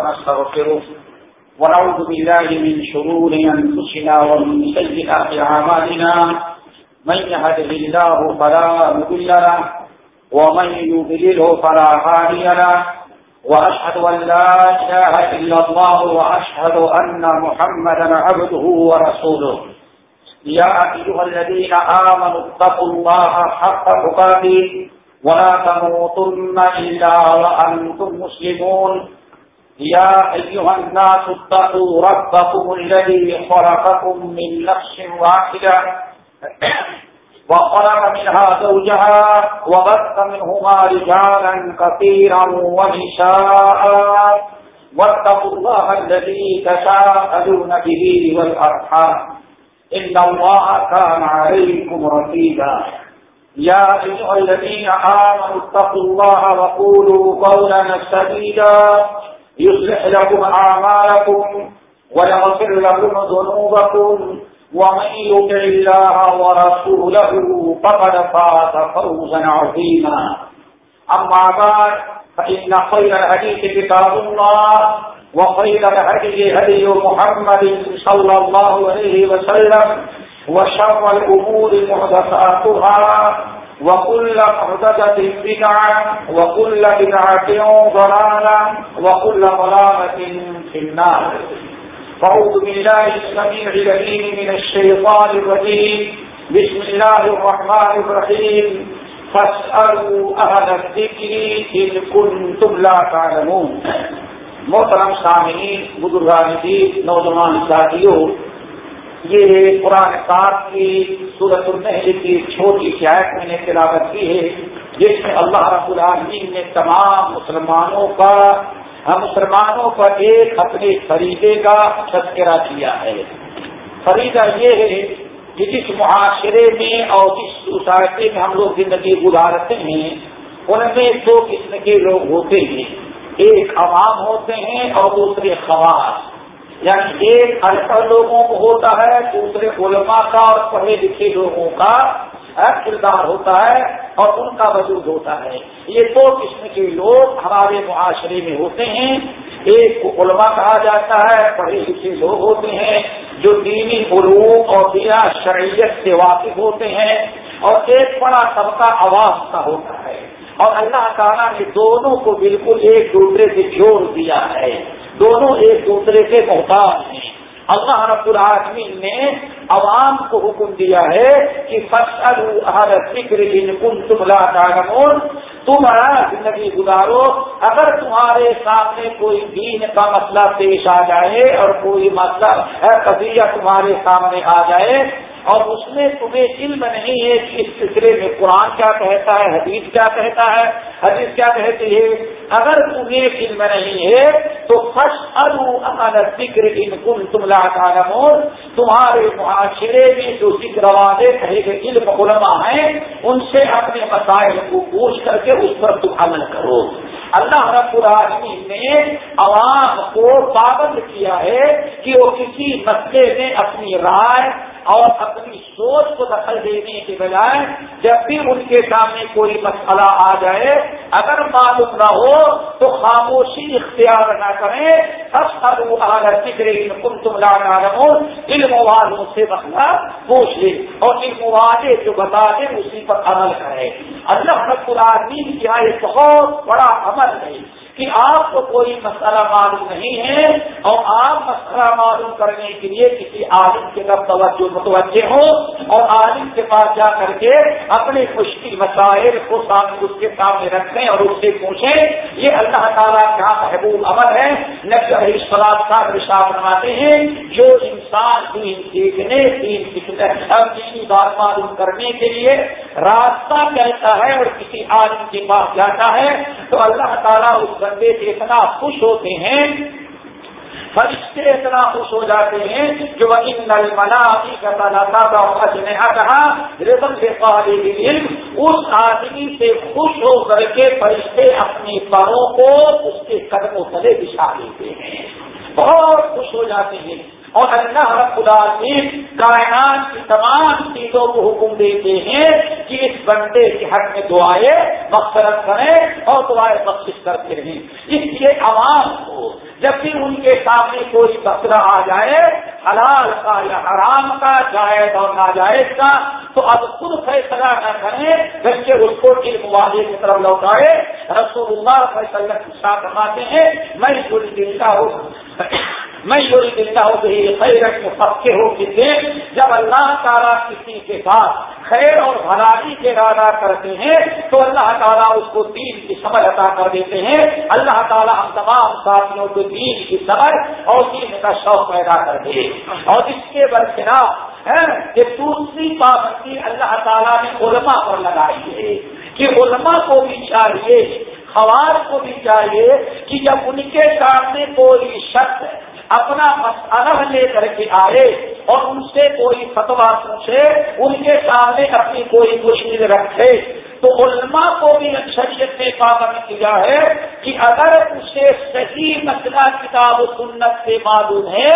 ونستغفره ونعوذ بالله من شرور أنفسنا ومن سيئات عمالنا من يهده الله فلا مضل له ومن يضلله فلا هادي له. وأشهد أن لا إله إلا الله وأشهد أن محمدا عبده ورسوله. يا أيها الذين آمنوا اتقوا الله حق تقاته ولا تموتن إلا وأنتم مسلمون. يا أيها الناس اتقوا ربكم الذي خلقكم من نفس واحدة وخلق منها زوجها وبث منهما رجالا كثيرا ونساء. واتقوا الله الذي تساءلون به والأرحام. إن الله كان عليكم رقيبا. يا أيها الذين آمنوا اتقوا الله وقولوا قولا سديدا. يصلح لكم أعمالكم ويغفر لكم ذنوبكم ومن يطع الله ورسوله فقد فاز فوزا عظيما. أما بعد، فإن خير الحديث كتاب الله وخير الهدي هدي محمد صلى الله عليه وسلم وشر الأمور محدثاتها وكل محدثة بدعة وكل بدعة ضلالة وكل ضلالة في النار. فأعوذ بالله السميع العليم من الشيطان الرجيم. بسم الله الرحمن الرحيم. فاسألوا أهل الذكر إن كنتم لا تعلمون. محترم سامعین، بزرگان جی نوجوان ساتھیوں یہ قرآن پاک کی صورت النحل کی چھوٹی شاید میں نے تلاوت کی ہے، جس میں اللہ رب العالمین نے تمام مسلمانوں کا ہاں، مسلمانوں پر ایک اپنے فریدے کا تذکرہ کیا ہے۔ فریدہ یہ ہے کہ جس معاشرے میں اور جس سوسائٹی میں ہم لوگ زندگی گزارتے ہیں، ان میں دو قسم کے لوگ ہوتے ہیں۔ ایک عوام ہوتے ہیں اور دوسرے خواص یعنی ایک انپڑھ لوگوں کو ہوتا ہے، دوسرے علماء کا اور پڑھے لکھے لوگوں کا کردار ہوتا ہے اور ان کا وجود ہوتا ہے۔ یہ دو قسم کے لوگ ہمارے معاشرے میں ہوتے ہیں۔ ایک کو علماء کہا جاتا ہے، پڑھے لکھے لوگ ہوتے ہیں جو دینی علوم اور بنا شریعت سے واقف ہوتے ہیں اور ایک بڑا طبقہ عوام کا ہوتا ہے۔ اور اللہ تعالیٰ نے دونوں کو بالکل ایک دوسرے سے جوڑ دیا ہے۔ دونوں ایک دوسرے کے محتاج ہیں۔ اللہ رب العالمین نے عوام کو حکم دیا ہے کہ فصل فکر کن تم تعلمون۔ تم زندگی گزارو۔ اگر تمہارے سامنے کوئی دین کا مسئلہ پیش آ جائے اور کوئی مسئلہ قضیہ تمہارے سامنے آ جائے اور اس میں تمہیں علم نہیں ہے کہ اس سلسلے میں قرآن کیا کہتا ہے، حدیث کیا کہتا ہے، حدیث کیا کہتی ہے۔ اگر تمہیں علم نہیں ہے تو ذکر ان کن تم لا تمہارے معاشرے میں جو ذکر والے کہے گئے علم علماء ہیں، ان سے اپنے مسائل کو پوچھ کر کے اس پر تم عمل کرو۔ اللہ رب العالمین نے عوام کو پابند کیا ہے کہ وہ کسی مسئلے میں اپنی رائے اور اپنی سوچ کو دخل دینے کے بجائے جب بھی ان کے سامنے کوئی مسئلہ آ جائے، اگر معلوم نہ ہو تو خاموشی اختیار نہ کریں۔ فکر کم تم لانا رہو علم والوں سے مسئلہ پوچھ لے اور علم والے جو بتا دیں اسی پر عمل کرے اللہ رب العالمین کیا یہ بہت بڑا عمل ہے۔ کہ آپ کو کوئی مسئلہ معلوم نہیں ہے اور آپ مسئلہ معلوم کرنے کے لیے کسی عالم کے طرف توجہ متوجہ ہو اور عالم کے پاس جا کر کے اپنے مشکل مسائل کو سامنے اس کے سامنے رکھیں اور اس سے پوچھیں۔ یہ اللہ تعالیٰ کا ہاں محبوب عمل ہے۔ نبی سلاد کا رشا بنواتے ہیں، جو انسان دین سیکھنے دین سیکھنے دینی بات معلوم کرنے کے لیے راستہ کہتا ہے اور کسی عالم کے پاس جاتا ہے تو اللہ تعالیٰ اس بندے سے اتنا خوش ہوتے ہیں، فرشتے اتنا خوش ہو جاتے ہیں کہ وہ ان نل منا کہا رزم سے علم اس آدمی سے خوش ہو کر کے فرشتے اپنی پروں کو اس کے قدموں تلے بچھا دیتے ہیں۔ بہت خوش ہو جاتے ہیں۔ اور اللہ رب العالمین کائنات کی تمام چیزوں کو حکم دیتے ہیں کہ اس بندے کے حق میں دعائیں مقصرت کریں اور دعائیں بخش کرتے رہیں۔ اس لیے عوام کو جب کبھی ان کے سامنے کوئی بکرا آ جائے، حلال کا یا حرام کا، جائز اور ناجائز کا، تو اب خود فیصلہ نہ کریں بلکہ اس کو علم والے کی طرف لوٹائے۔ رسول اللہ فیصلہ ساتھ فرماتے ہیں، میں پوری دل کا ہوں۔ میں یہ دلتا ہوں کہ خیر پکے ہو کسی جب اللہ تعالیٰ کسی کے ساتھ خیر اور بھلائی کے ارادہ کرتے ہیں، تو اللہ تعالیٰ اس کو دین کی سمجھ عطا کر دیتے ہیں۔ اللہ تعالیٰ ہم تمام ساتھیوں کو دین کی سمجھ اور دین کا شوق پیدا کر دے۔ اور اس کے برخلاف کہ دوسری پابندی اللہ تعالیٰ نے علماء پر لگائی ہے۔ کہ علماء کو بھی چاہیے، خوار کو بھی چاہیے کہ جب ان کے سامنے کوئی شخص اپنا مسئلہ لے کر کے آئے اور ان سے کوئی فتوا پوچھے، ان کے سامنے اپنی کوئی مشکل رکھے۔ تو علماء کو بھی شریعت نے پابند کیا ہے کہ اگر اسے صحیح مسئلہ کتاب و سنت سے معلوم ہے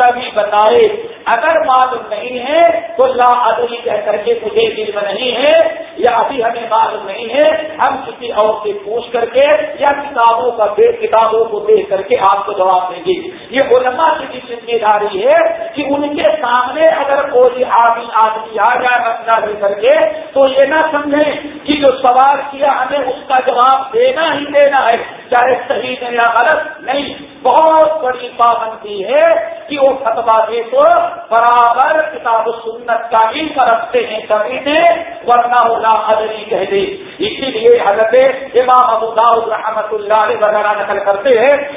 تبھی بتائے، اگر معلوم نہیں ہے تو لا ادبی کہہ کر کے مجھے علم نہیں ہے یا ابھی ہمیں معلوم نہیں ہے، ہم کسی اور سے پوچھ کر کے یا کتابوں کا کتابوں کو دیکھ کر کے آپ کو جواب دیں گے۔ یہ علماء کی بھی ذمہ داری ہے کہ ان کے سامنے اگر کوئی آدمی آدمی آ جائے مسئلہ لے کر کے، تو یہ نہ سمجھیں کہ جو سوال کیا ہمیں اس کا جواب دینا ہی دینا ہے، چاہے صحیح ہے یا غلط۔ نہیں، بہت بڑی پابندی ہے کہ وہ فتوا دے تو برابر کتاب و سنت کا ہی رکھتے ہیں کبھی نے، ورنہ اللہ حضری کہہ دے۔ اسی لیے حضرت امام ابو داؤد رحمت اللہ علیہ وغیرہ نقل کرتے ہیں۔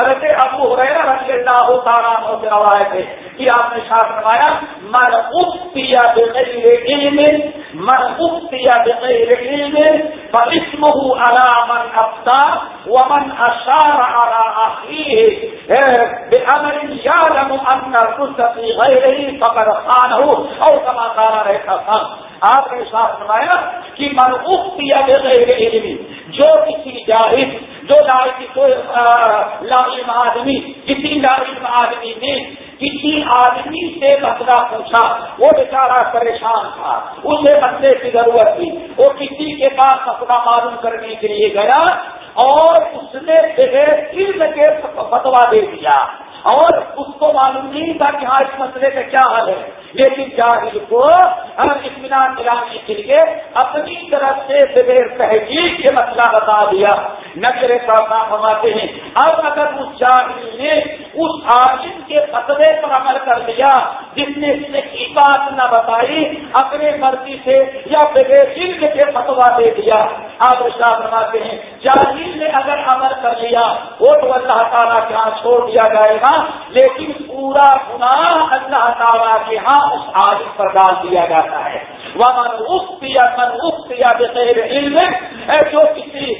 حضرت ابو حریرہ رضی اللہ تعالیٰ سے روایت ہے۔ کہ آپ نے شاہ فرمایا من افتیا بغیر علم من افتیا بغیر علم فاسمه على من افتا ومن اشار على اخيه بامر يعلم ان الرشد في غيره فقد خانه او كما قال رہتا تھا۔ آپ نے شاہ فرمایا کہ من افتیا بغیر علم، جو کسی جاہد جو لائم آدمی، کسی لائم آدمی نے کسی آدمی سے مسئلہ پوچھا، وہ بیچارہ پریشان تھا۔ اسے مسئلے کی ضرورت تھی۔ وہ کسی کے پاس مسئلہ معلوم کرنے کے لیے گیا اور اس نے بغیر علم کے فتوا دے دیا۔ اور اس کو معلوم نہیں تھا کہ ہاں اس مسئلے کا کیا حل ہے۔ لیکن جاہل کو اطمینان دلانے کے لیے اپنی طرف سے بغیر تحقیق کے مسئلہ بتا دیا۔ نظر صاحب فرماتے ہیں۔ اب اگر اس جاہل نے اس عالم کے فتوے پر عمل کر دیا جس نے صحیح بات نہ بتائی، اپنے مرضی سے یا بغیر علم کے فتوا دے دیا۔ آپ شاہ فرماتے ہیں، جاہل نے اگر عمل کر لیا، وہ تو اللہ تعالیٰ کے ہاں چھوڑ دیا جائے گا، لیکن پورا گناہ اللہ تعالیٰ کے ہاں اس عالم پر ڈال دیا جاتا ہے۔ وہ من یا من یا بغیر علم جو کسی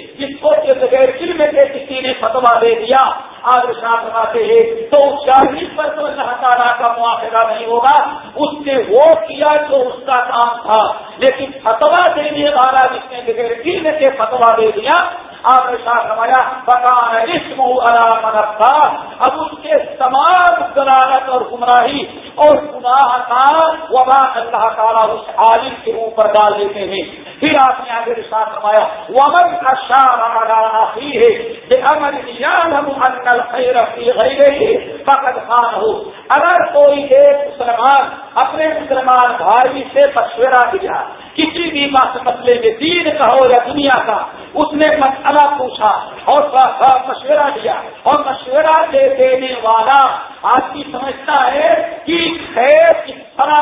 جس بغیر علم کے کسی نے فتوا دے دیا۔ آج شاہ بناتے ہیں تو اس شاہی پر تو اللہ تعالیٰ کا معافرہ نہیں ہوگا۔ اس نے وہ کیا جو اس کا کام تھا۔ لیکن فتوا دینے والا جس نے بغیر علم کے فتوا دے دیا آپ نے شاہ بکان اسم اب اس کے تمام ضلالت اور گمراہی اور گناہ کا وبا اللہ تعالیٰ اس عالم کے اوپر ڈال دیتے ہیں۔ پھر آپ نے آگے ساتھ فرمایا، ومن کا شاہ ہے کہ امن خیر فقط فقد ہو اگر کوئی ایک مسلمان اپنے مسلمان بھائی سے مشورہ دیا کسی بھی مسئلے میں دین کا ہو یا دنیا کا اس نے مسئلہ پوچھا اور مشورہ دیا اور مشورہ دے دینے والا آدمی سمجھتا ہے کہ خیر کس طرح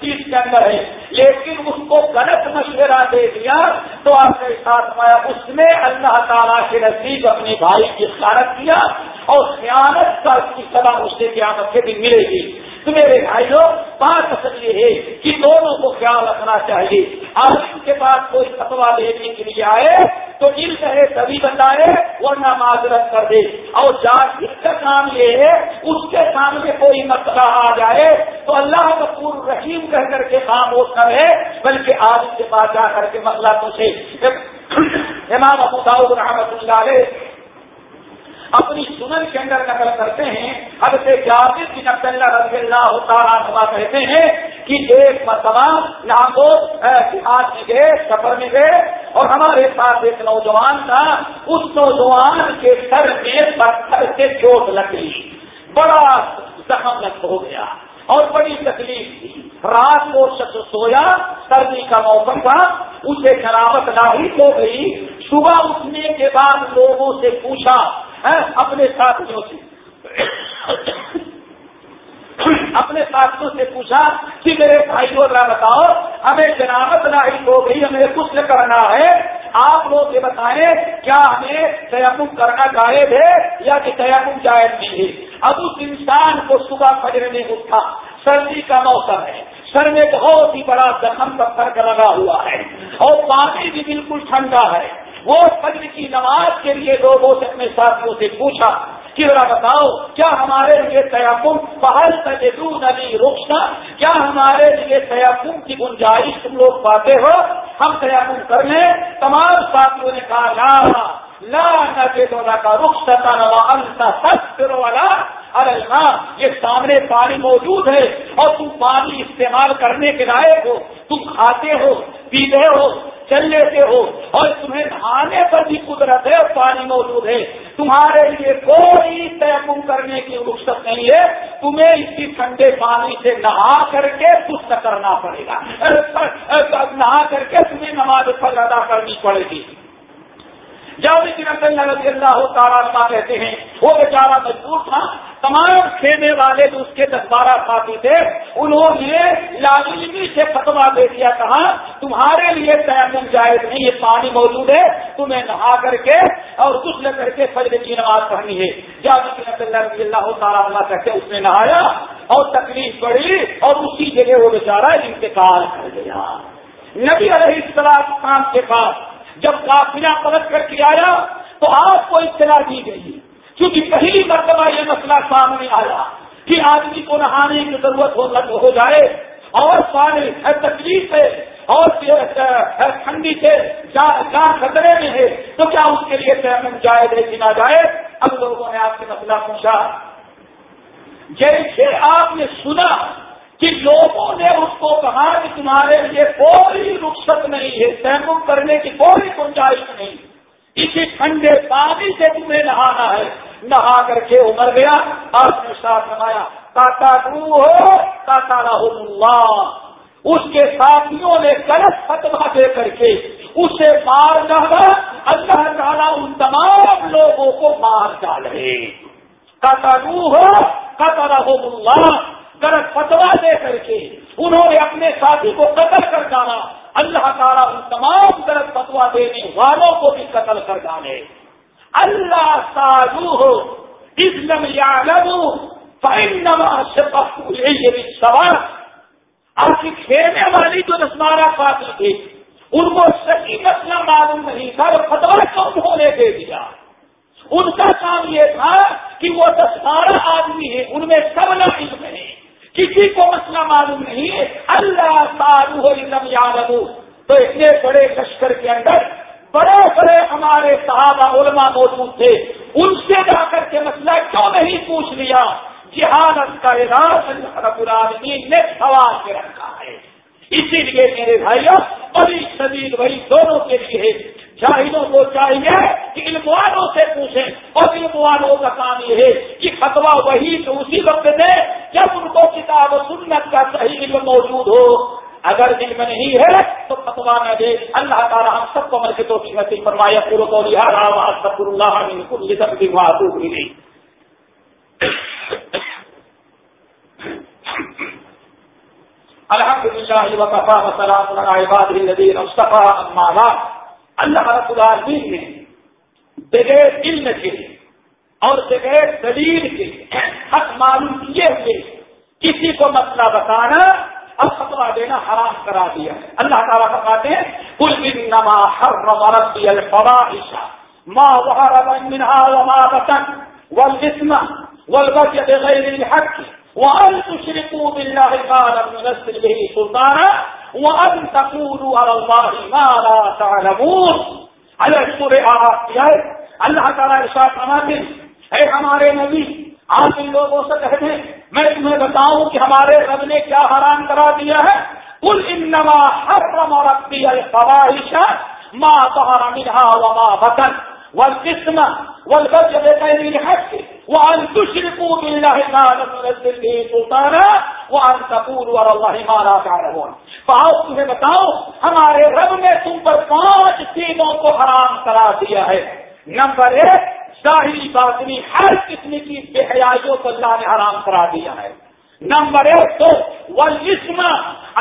چیز کے اندر ہے، لیکن اس کو غلط مشورہ دے دیا تو آپ کے ساتھ میں اس نے اللہ تعالیٰ کے نزدیک اپنے بھائی کی خیالت کیا اور خیالت کا اس کی سزا اس سے قیامت کے دن ملے گی۔ تو میرے بھائیوں بات اصل یہ ہے کہ دونوں کو خیال رکھنا چاہیے۔ عالم کے پاس کوئی فتوا دینے کے لیے آئے تو علم ہے تبھی بتائے، ورنہ معذرت کر دے۔ اور جان کا کام یہ ہے، اس کے سامنے کوئی مسئلہ آ جائے تو اللہ کا پور رحیم کہہ کر کے کام وہ کرے بلکہ عالم کے پاس جا کر کے مسئلہ پوچھے۔ امام ابو داؤد رحمت اللہ علیہ اپنی سنن کے اندر نقل کرتے ہیں اب سے جابر کی نقل رضی اللہ تعالیٰ کہتے ہیں کہ ایک مرتبہ یہاں کو جہاز میں گئے، سفر میں گئے اور ہمارے ساتھ ایک نوجوان تھا، اس نوجوان کے سر میں پتھر سے چوٹ لگ گئی۔ بڑا زخم لگ ہو گیا اور بڑی تکلیف تھی۔ رات کو شخص سویا، سردی کا موسم تھا، اسے شرابت لاحق ہو گئی۔ صبح اٹھنے کے بعد لوگوں سے پوچھا اپنے ساتھیوں سے۔ اپنے ساتھیوں سے پوچھا کہ میرے بھائی کو بتاؤ، ہمیں جنابت لاحق ہو گئی، ہمیں کچھ کرنا ہے۔ آپ لوگ یہ بتائیں، کیا ہمیں تیمم کرنا جائز ہے یا کہ تیمم جائز نہیں ہے؟ اب اس انسان کو صبح فجر میں اٹھا، سردی کا موسم ہے۔ سر میں بہت ہی بڑا زخم کا فرق لگا ہوا ہے اور پانی بھی بالکل ٹھنڈا ہے۔ وہ فجر کی نماز کے لیے لوگوں سے اپنے ساتھیوں سے پوچھا کہ ذرا بتاؤ، کیا ہمارے لیے تیمم پہل تجدون علی رخصا کیا ہمارے لیے تیمم کی گنجائش تم لوگ پاتے ہو؟ ہم تیمم کر لیں۔ تمام ساتھیوں نے کہا، لا لا نہ کا رخ والا ارے ہاں یہ سامنے پانی موجود ہے اور تم پانی استعمال کرنے کے لائق ہو۔ تم کھاتے ہو، پیتے ہو چل لیتے ہو اور تمہیں نہانے پر بھی قدرت ہے اور پانی موجود ہے۔ تمہارے لیے کوئی تیمم کرنے کی رخصت نہیں ہے۔ تمہیں اسی ٹھنڈے پانی سے نہا کر کے سست کرنا پڑے گا۔ نہا کر کے تمہیں نماز پر ادا کرنی پڑے گی۔ جب رضی اللہ تعالیٰ کہتے ہیں، وہ بیچارہ مجبور تھا، تمام کھینے والے جو اس کے دس بارہ ساتھی تھے، انہوں نے لازمی سے فتوا دے دیا، کہا، تمہارے لیے تیمم جائز نہیں یہ پانی موجود ہے، تمہیں نہا کر کے اور کچھ لے کر کے فجر کی نماز پڑھنی ہے۔ جب رضی اللہ تعالیٰ کہتے اس نے نہایا اور تکلیف پڑی اور اسی جگہ وہ بیچارہ انتقال کر گیا۔ نبی علیہ السلام کے پاس جب کافیہ پلٹ کر کے آیا تو آپ کو اطلاع دی گئی کیونکہ پہلی مرتبہ یہ مسئلہ سامنے آیا کہ آدمی کو نہانے کی ضرورت ہو جائے اور پانی تکلیف ہے اور اچھا، ٹھنڈی سے جان خطرے میں ہے، تو کیا اس کے لیے تیمم جائے دے کہ نہ جائے اب لوگوں نے آپ سے مسئلہ پوچھا۔ جیسے آپ نے سنا کہ لوگوں نے اس کو کہا کہ تمہارے لیے کوئی رخصت نہیں ہے، تیمم کرنے کی کوئی گنجائش نہیں۔ اسی ٹھنڈے پانی سے تمہیں نہانا ہے۔ نہا کر کے ابھر گیا آپ نے ساتھ نمایا تاتا ہو، تاتا رحم اللہ۔ اس کے ساتھیوں نے غلط فتوا دے کر کے اسے مار ڈالا۔ اللہ تعالیٰ ان تمام لوگوں کو مار ڈالے تاتا ہو، تاتا رحم اللہ۔ غلط فتوا دے کر کے انہوں نے اپنے ساتھی کو قتل کر ڈالا۔ اللہ تعالیٰ ان تمام غلط فتوا دینے والوں کو بھی قتل کر ڈالے۔ اللہ سالو ہو اسلم یا لگو یہ سوال آپ کی کھیلنے والی جو دسمارا ساتھی تھی، ان کو صحیح مسئلہ معلوم نہیں تھا اور فتوا کم ہونے دے دیا۔ ان کا کام یہ تھا کہ وہ دس بارہ آدمی ہیں، ان میں سب علم ہے کسی کو مسئلہ معلوم نہیں ہے۔ اللہ تعالی ہو علم یاد تو اتنے بڑے لشکر کے اندر بڑے بڑے ہمارے صحابہ علماء موجود تھے۔ ان سے جا کر کے مسئلہ کیوں نہیں پوچھ لیا؟ جہانت کا علاج رب العالمین نے سوال کے رکھا ہے۔ اسی لیے میرے بھائیوں بڑی شدید بھائی دونوں کے لیے جاہدوں کو چاہیے کہ علم والوں سے پوچھیں اور علم والوں کا کام یہ ہے کہ فتوا وہی تو اسی وقت دے جب ان کو کتاب و سنت کا صحیح علم موجود ہو۔ اگر علم نہیں ہے تو فتوا نہ دے۔ اللہ تعالیٰ ہم سب کو مر کے تو قیمتی فرمایا پورو کو لہٰذا سب اللہ کل سب کی معذوب ملی الحمد للہ وقفا وسلام عباد الذین اصطفى اما بعد۔ اللہ رب العالمین نے بغیر علم کے اور بغیر دلیل کے حق معلوم کیے ہوئے کسی کو مسئلہ بتانا اور فتوا دینا حرام کرا دیا ہے۔ اللہ تعالیٰ بتاتے ہیں کل انما حرم ربی الفواحش ما ظهر منها وما بطن والاسم والبغي بغير الحق وان تشركوا بالله ما لم ينزل به سلطانا وان تقولوا على الله ما لا تعلمون۔ على سورة اللہ تعالیٰ ارشاد فرماتے ہیں، اے ہمارے نبی، آپ ان لوگوں سے کہتے ہیں، میں تمہیں بتاؤں کہ ہمارے رب نے کیا حرام کرا دیا ہے۔ کل انما حرم ربی الفواحش ما ظهر منها وما بطن۔ والقسم والبغي بغير الحق وہ انتشرکو باللہ ما لم ينزل به سلطانا وان تقولوا على الله ما لا تعلمون. فاؤ تمہیں بتاؤ، ہمارے رب نے تم پر پانچ چیزوں کو حرام کرا دیا ہے. نمبر ایک، ظاہری باطنی ہر قسم کی بے حیائیوں کو اللہ نے حرام کرا دیا ہے. نمبر ایک، تو ولسم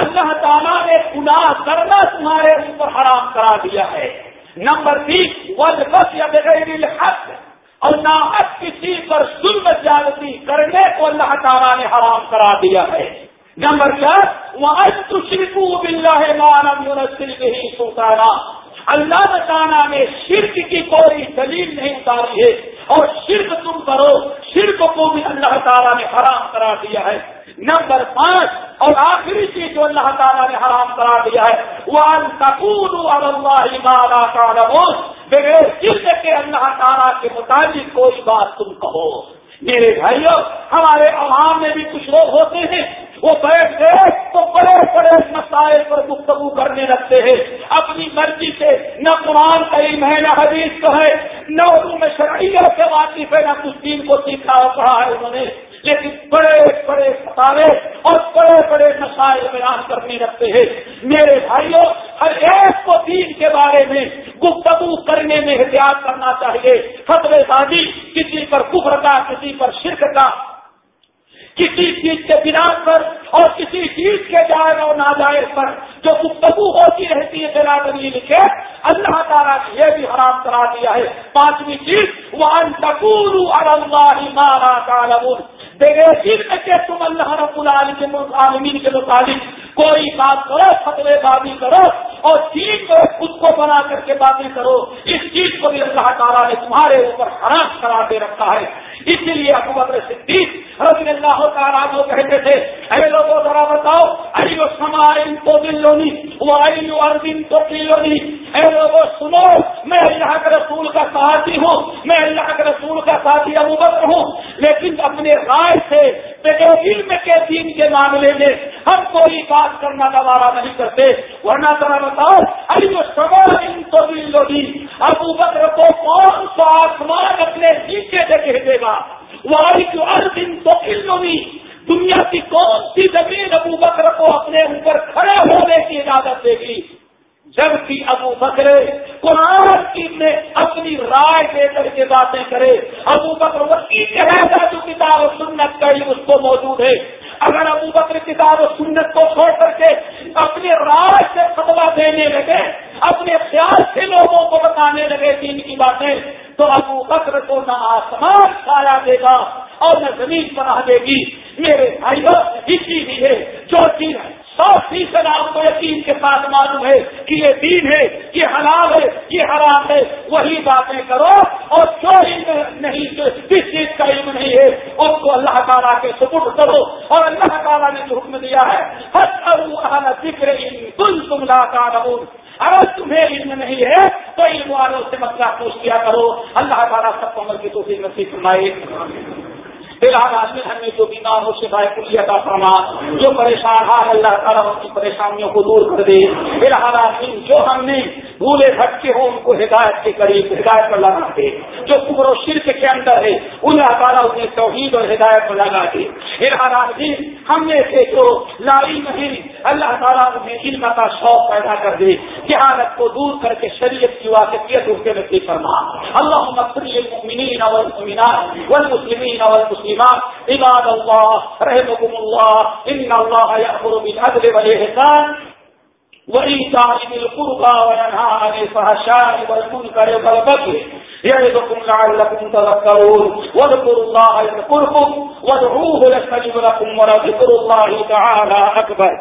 اللہ تعالیٰ نے گناہ کرنا تمہارے اوپر حرام کرا دیا ہے. نمبر تین ول بس یا بغیر الحق۔ اور نہ کسی پر ظلم زیادتی کرنے کو اللہ تعالیٰ نے حرام کرا دیا ہے۔ نمبر چار وہاں تشریفو بلّہ مانم یونسل ہی سوتانا اللہ تعالیٰ نے شرک کی کوئی دلیل نہیں اتاری ہے اور شرک تم کرو، شرک کو بھی اللہ تعالیٰ نے حرام کرا دیا ہے۔ نمبر پانچ اور آخری چیز جو اللہ تعالیٰ نے حرام کرا دیا ہے وہ اللہ تعالیٰ بغیر شرک کے اللہ تعالیٰ کے مطابق کوئی بات تم کہو۔ میرے بھائیوں ہمارے عوام میں بھی کچھ لوگ ہوتے ہیں، وہ بیٹھ گئے تو بڑے بڑے مسائل پر گفتگو کرنے لگتے ہیں۔ اپنی مرضی سے نہ قرآن کا علم ہے، نہ حدیث کا ہے۔ نہ اردو میں شرعیت سے واقف ہے، نہ کچھ دین کو سیکھا پڑھا ہے انہوں نے۔ لیکن بڑے بڑے ستارے اور بڑے بڑے مسائل بیان کرنے لگتے ہیں۔ میرے بھائیوں ہر ایک کو دین کے بارے میں گفتگو کرنے میں احتیاط کرنا چاہیے۔ فتو شادی کسی پر کفر کا، کسی پر شرک کا۔ کسی چیز کے بنا پر اور کسی چیز کے جائز اور ناجائز پر جو گفتگو ہوتی رہتی ہے بلا دلیل کے اللہ تعالیٰ نے یہ بھی حرام کرا دیا ہے۔ پانچویں چیز وہ اللہ مارا کا بغیر کے تم اللہ رب العالمین کے مطابق کوئی بات کرو، فتوے بازی کرو اور چیز کو خود کو بنا کر کے باتیں کرو۔ اس چیز کو بھی اللہ تعالیٰ نے تمہارے اوپر حرام کرا دے رکھا ہے۔ اسی لیے ابو بکر صدیق رضی اللہ تعالیٰ کو کہتے تھے، اے لوگوں، ذرا بتاؤ ارو سمارن تو دل لونی وہ ارو اردن تو دل اے لوگوں سنو، میں اللہ کے رسول کا ساتھی ہوں، میں اللہ کے رسول کا ساتھی ابو بکر ہوں، لیکن اپنے رائے سے علم کے دین کے معاملے میں ہم کوئی بات کرنا دوبارہ نہیں کرتے۔ ورنہ ذرا بتاؤ ارو سمارن تو دل ابو بکر کو کون سا آسمان اپنے نیچے سے کہہ دے گا؟ جو ہر دن تو علم دنیا کی کون سی زمین ابو بکر کو اپنے اوپر کھڑے ہونے کی اجازت دے گی؟ جبکہ ابو بکر قرآن کی نے اپنی رائے دے کر کے باتیں کرے، ابو بکر وہ جو کتاب و سنت کا اس کو موجود ہے۔ اگر ابو بکر کتاب و سنت کو چھوڑ کر کے اپنی رائے سے فتوا دینے لگے، اپنے خیال سے لوگوں کو بتانے لگے دین کی باتیں تو ابو بکر کو نہ آسمان چھایا دے گا اور نہ زمین بنا دے گی میرے بھائی اسی لیے جو چیز سو فیصد آپ کو یقین کے ساتھ معلوم ہے کہ یہ دین ہے یہ حلال ہے یہ حرام ہے وہی باتیں کرو اور جو علم نہیں جس چیز کا علم نہیں ہے اس کو اللہ تعالیٰ کے سپرد کرو اور اللہ تعالیٰ نے جو حکم دیا ہے ہر ذکر تم تم لا اگر تمہیں علم نہیں ہے، تو علم والوں سے مسئلہ پوچھ کیا کرو۔ اللہ تعالیٰ سب کو عمل کی توفیق نصیب فرمائے۔ فی الحال آدمی ہمیں جو بیمار ہو شفائے کلیہ کا فرما۔ جو پریشان ہاں اللہ تعالیٰ ان کی پریشانیوں کو دور کر دے۔ فی الحال آدمی جو ہم نے بھولے بھٹکے ہو ان کو ہدایت کے قریب، ہدایت پر لگا دے۔ جو کبر و شرک کے اندر ہے، اللہ تعالیٰ انہیں توحید اور ہدایت پر لگا دے۔ فی ہم نے سے جو لائی نہیں اللہ تعالیٰ انہیں علم کا شوق پیدا کر دے۔ جہانت کو دور کر کے شریعت کی واقعیت ان کے نصیب فرما۔ اللہ مصری المؤمنین والمؤمنات والمسلمین والمسلمین المسلمات عباد الله رحمكم الله إن الله يأمر بالعدل والإحسان وإيتاء ذي القربى وينهى عن الفحشاء والمنكر والبغي يعظكم لعلكم تذكرون واذكروا الله يذكركم وادعوه يستجب لكم ولذكر الله تعالى أكبر.